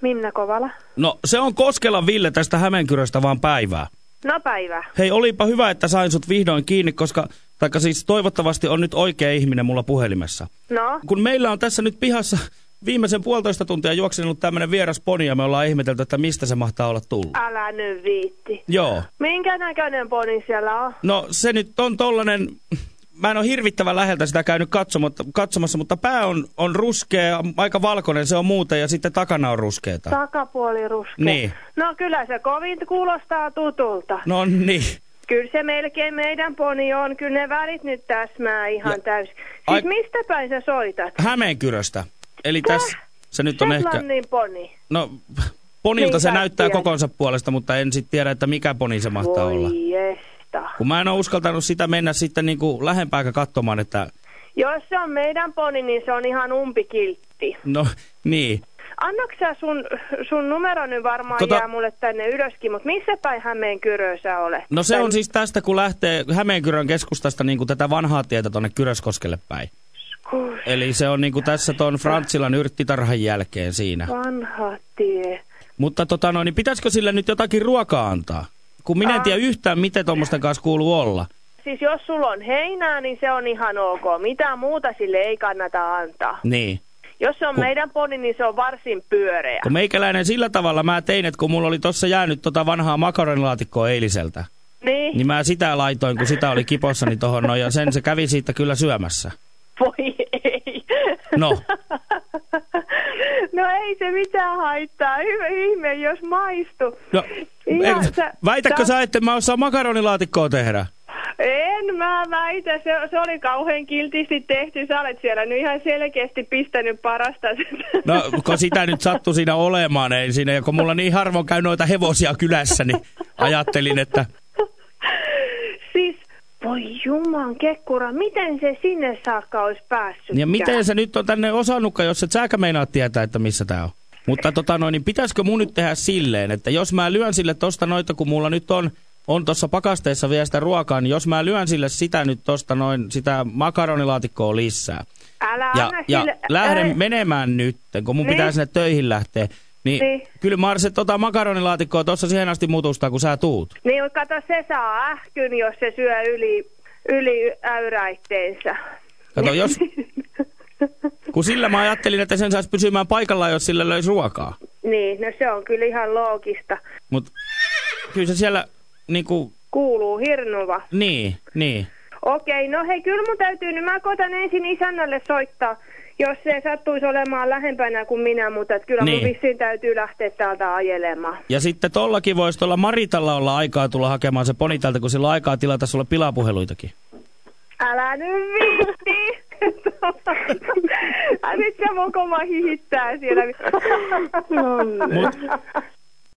Minna Kovala. No se on Koskela Ville tästä Hämeenkyröstä vaan päivää. No päivä. Hei, olipa hyvä, että sain sut vihdoin kiinni, koska, taikka siis toivottavasti on nyt oikea ihminen mulla puhelimessa. No, Kun meillä on tässä nyt pihassa viimeisen puolitoista tuntia juoksenut tämmönen vieras poni ja me ollaan ihmetelty, että mistä se mahtaa olla tullut. älä nyt viitti. Joo. Minkä näköinen poni siellä on? No se nyt on tollanen, mä en ole hirvittävän läheltä sitä käynyt katsomatta, katsomassa, mutta pää on, on ruskea, aika valkoinen se on muuten ja sitten takana on ruskeeta. Takapuoli ruskea. Niin. No kyllä se kovin kuulostaa tutulta. No niin. Kyllä se melkein meidän poni on. Kyllä ne välit nyt täsmää ihan Ja- täysin. Siis Ai- mistä päin sä soitat? Hämeenkyröstä. Eli tässä se nyt on ehkä... Poni. No, ponilta Niin se näyttää tiedän. kokonsa puolesta, mutta en sitten tiedä, että mikä poni se mahtaa Voi olla. Jesta. Kun mä en ole uskaltanut sitä mennä sitten niinku lähempääkä katsomaan, että Jos se on meidän poni, niin se on ihan umpikiltti. no niin. Annaks sä sun, sun numero nyt varmaan Tota- jää mulle tänne ylöskin, mutta missä päin Hämeen kyrö sä olet? No se Tän- on siis tästä, kun lähtee Hämeenkyrön keskustasta niinku tätä vanhaa tietä tonne Kyröskoskelle päin. Kus, Eli se on niinku tässä ton Frantsilan yrttitarhan jälkeen siinä. vanha tie. Mutta tota no, niin pitäisikö sille nyt jotakin ruokaa antaa? Kun minä en tiedä yhtään, miten tuommoisten kanssa kuuluu olla. Siis jos sulla on heinää, niin se on ihan ok. Mitään muuta sille ei kannata antaa. Niin. Jos se on Kun- meidän poni, niin se on varsin pyöreä. Kun meikäläinen sillä tavalla mä tein, että kun mulla oli tossa jäänyt tota vanhaa makaronilaatikkoa eiliseltä, Niin, niin mä sitä laitoin, kun sitä oli kipossani tohon noin, ja sen se kävi siitä kyllä syömässä. voi ei. No. no ei se mitään haittaa. Hyvä ihme, jos maistu. No, Ihan sä- väitätkö sä- sä, että mä osaan makaronilaatikkoa tehdä? En mä väitä, se, se oli kauhean kiltisti tehty. Sä olet siellä nyt ihan selkeästi pistänyt parasta. No, kun sitä nyt sattui siinä olemaan, ei siinä, ja kun mulla niin harvoin käy noita hevosia kylässä, niin ajattelin, että siis, voi juman kekkura, miten se sinne saakka olisi päässyt? ja miten se nyt on tänne osannutkaan, jos et säkä meinaa tietää, että missä tää on. Mutta tota noin, niin pitäisikö mun nyt tehdä silleen, että jos mä lyön sille tosta noita, kun mulla nyt on, on tuossa pakasteessa vielä sitä ruokaa, niin jos mä lyön sille sitä nyt tosta noin, sitä makaronilaatikkoa lisää. Älä Ja, anna ja sille... lähden Ää, menemään nyt, kun mun Niin. pitää sinne töihin lähteä. Niin, Niin. kyllä Marse tota makaronilaatikkoa tuossa siihen asti mutustaa, kun sä tuut. Niin, mutta kato, se saa ähkyn, jos se syö yli, yli äyräitteensä. Kato, jos, kun sillä mä ajattelin, että sen saisi pysymään paikallaan, jos sille löisi ruokaa. niin, no se on kyllä ihan loogista. Mutta kyllä se siellä, niinku, Kuuluu hirnuva. niin, niin. Okei, no hei, kyllä mun täytyy, nyt mä koitan ensin isännälle soittaa, jos se sattuisi olemaan lähempänä kuin minä, mutta et kyllä Niin. mun vissiin täytyy lähteä täältä ajelemaan. Ja sitten tollakin voisi tuolla Maritalla olla aikaa tulla hakemaan se poni täältä, kun sillä on aikaa tilata sulle pilapuheluitakin. Älä nyt viitti! Mokoma hihittää siellä. No, Mut